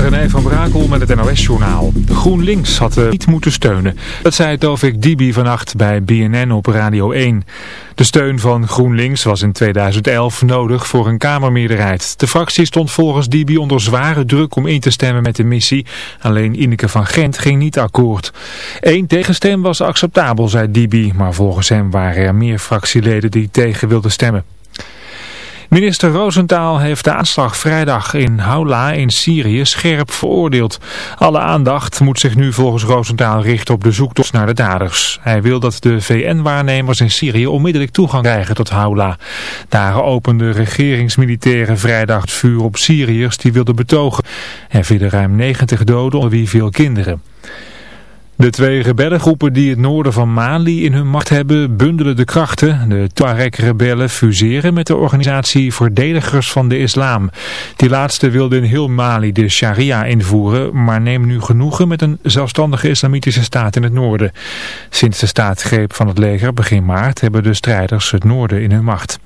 René van Brakel met het NOS-journaal. GroenLinks had niet moeten steunen. Dat zei Tovik Dibi vannacht bij BNN op Radio 1. De steun van GroenLinks was in 2011 nodig voor een Kamermeerderheid. De fractie stond volgens Dibi onder zware druk om in te stemmen met de missie. Alleen Ineke van Gent ging niet akkoord. Eén tegenstem was acceptabel, zei Dibi. Maar volgens hem waren er meer fractieleden die tegen wilden stemmen. Minister Roosentaal heeft de aanslag vrijdag in Haula in Syrië scherp veroordeeld. Alle aandacht moet zich nu volgens Roosentaal richten op de zoektocht naar de daders. Hij wil dat de VN-waarnemers in Syrië onmiddellijk toegang krijgen tot Haula. Daar openden regeringsmilitairen vrijdag vuur op Syriërs die wilden betogen. Er vielen ruim 90 doden, onder wie veel kinderen. De twee rebellengroepen die het noorden van Mali in hun macht hebben, bundelen de krachten. De Tuareg-rebellen fuseren met de organisatie Verdedigers van de Islam. Die laatste wilde in heel Mali de sharia invoeren, maar nemen nu genoegen met een zelfstandige islamitische staat in het noorden. Sinds de staatsgreep van het leger begin maart hebben de strijders het noorden in hun macht.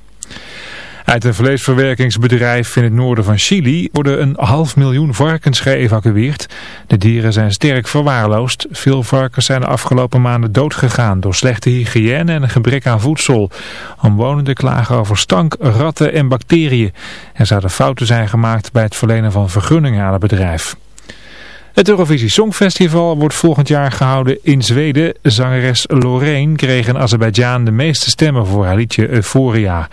Uit een vleesverwerkingsbedrijf in het noorden van Chili worden een half miljoen varkens geëvacueerd. De dieren zijn sterk verwaarloosd. Veel varkens zijn de afgelopen maanden doodgegaan door slechte hygiëne en een gebrek aan voedsel. Omwonenden klagen over stank, ratten en bacteriën. Er zouden fouten zijn gemaakt bij het verlenen van vergunningen aan het bedrijf. Het Eurovisie Songfestival wordt volgend jaar gehouden in Zweden. Zangeres Loreen kreeg in Azerbeidzjan de meeste stemmen voor haar liedje Euphoria.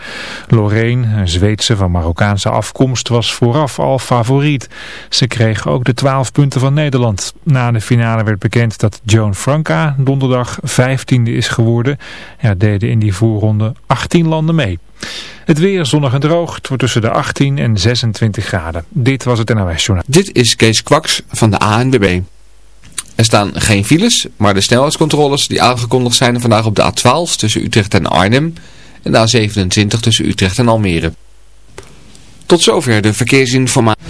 Loreen, een Zweedse van Marokkaanse afkomst, was vooraf al favoriet. Ze kreeg ook de 12 punten van Nederland. Na de finale werd bekend dat Joan Franca donderdag 15e is geworden. Er deden in die voorronde 18 landen mee. Het weer zonnig en droog. Het wordt tussen de 18 en 26 graden. Dit was het NOS Journaal. Dit is Kees Kwaks van de ANWB. Er staan geen files, maar de snelheidscontroles die aangekondigd zijn vandaag op de A12 tussen Utrecht en Arnhem en de A27 tussen Utrecht en Almere. Tot zover de verkeersinformatie.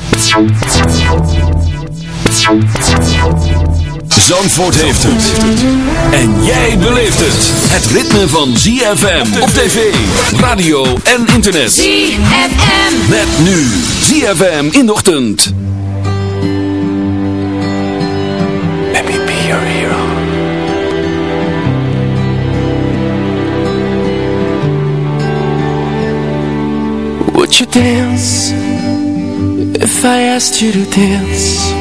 Zandvoort heeft het. En jij beleeft het. Het ritme van ZFM op tv, radio en internet. ZFM. Met nu ZFM in de ochtend. Let me be your hero. Would you dance if I asked you to dance?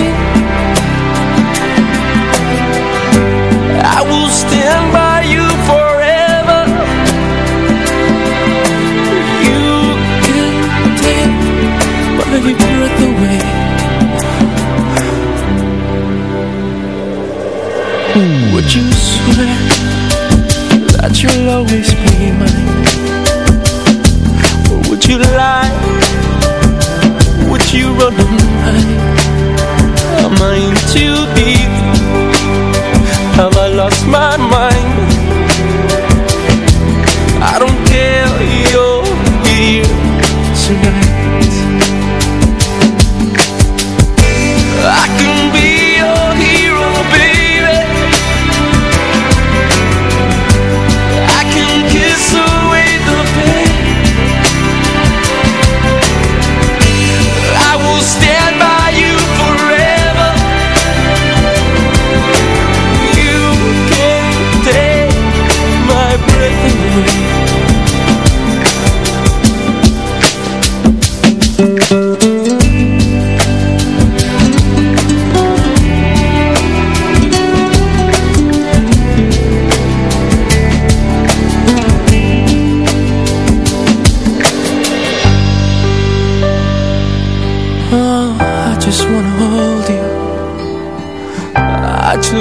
Am I too deep? Lost my mind? I don't care, you're here tonight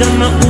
karena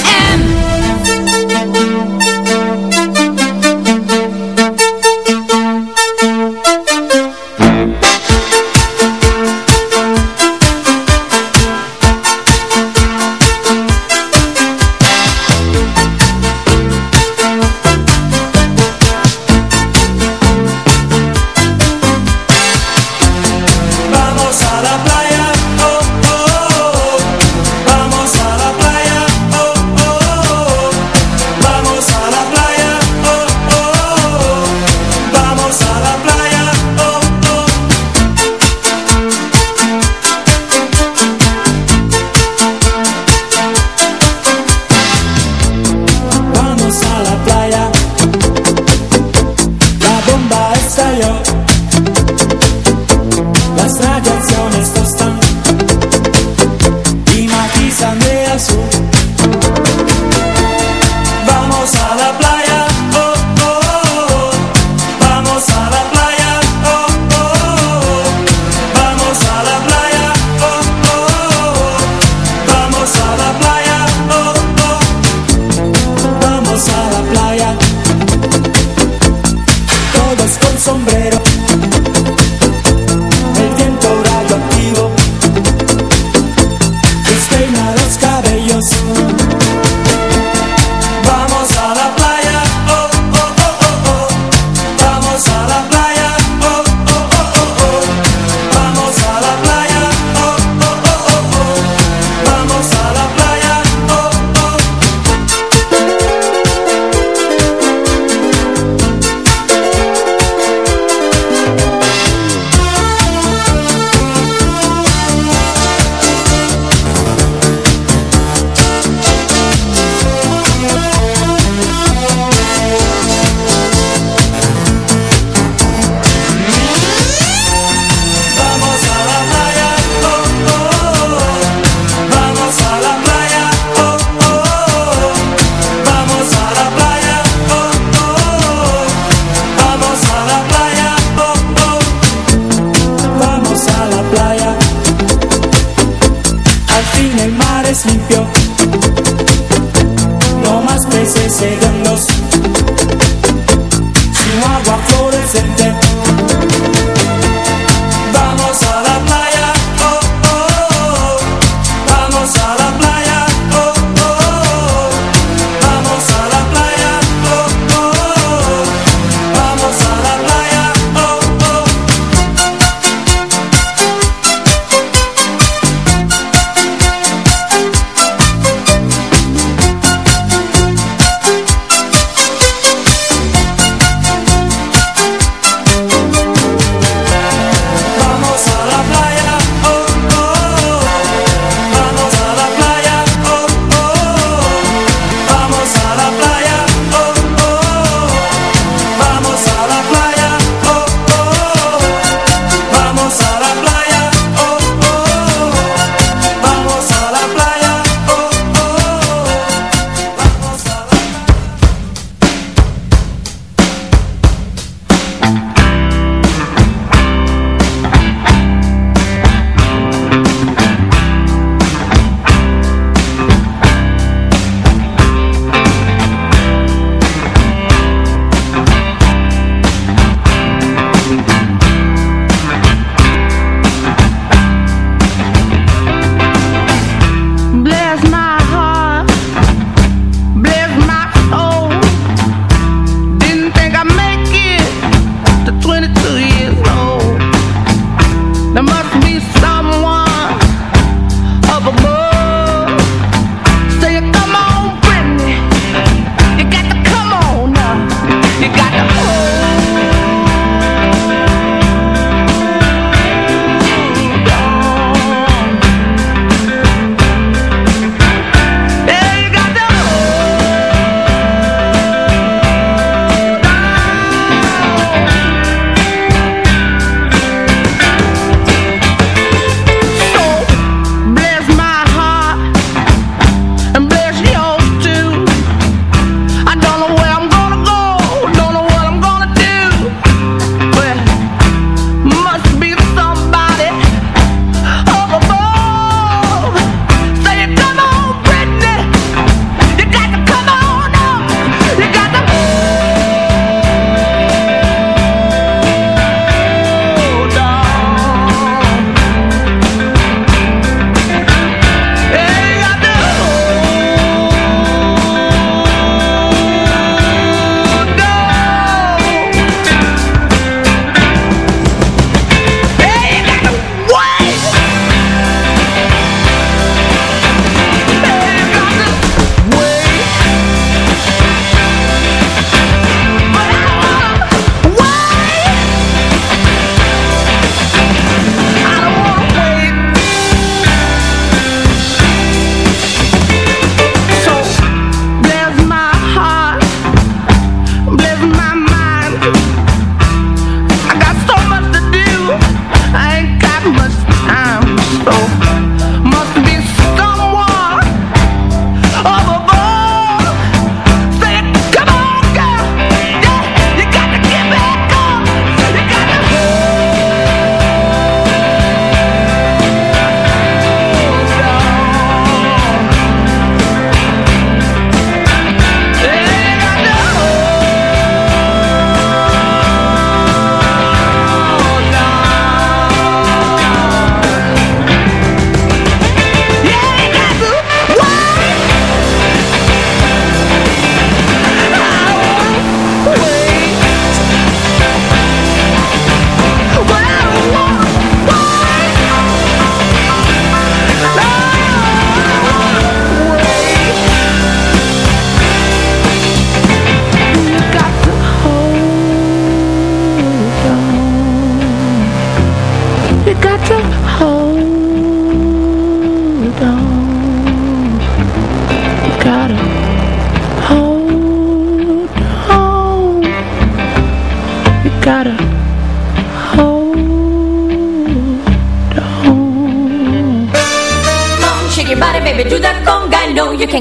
quero.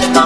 ser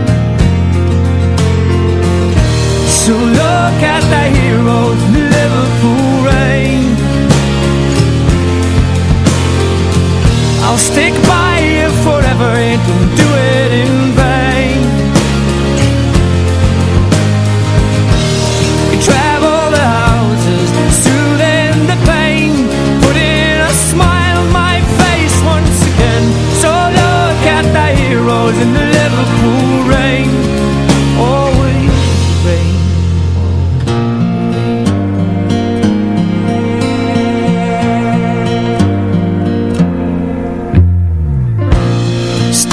I'll stick by you forever and don't do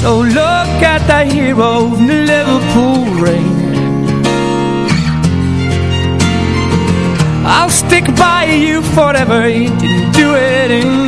So look at that hero in the Liverpool rain I'll stick by you forever. You didn't do it in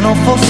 piano fosse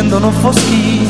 scendono foschi.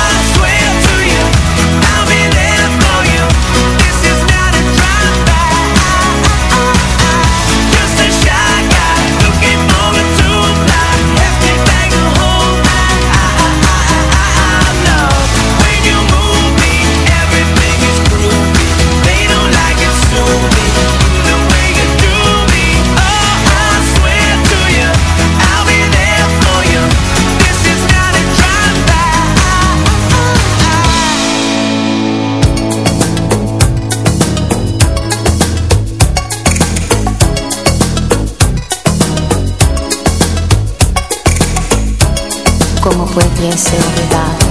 with ser Sylvie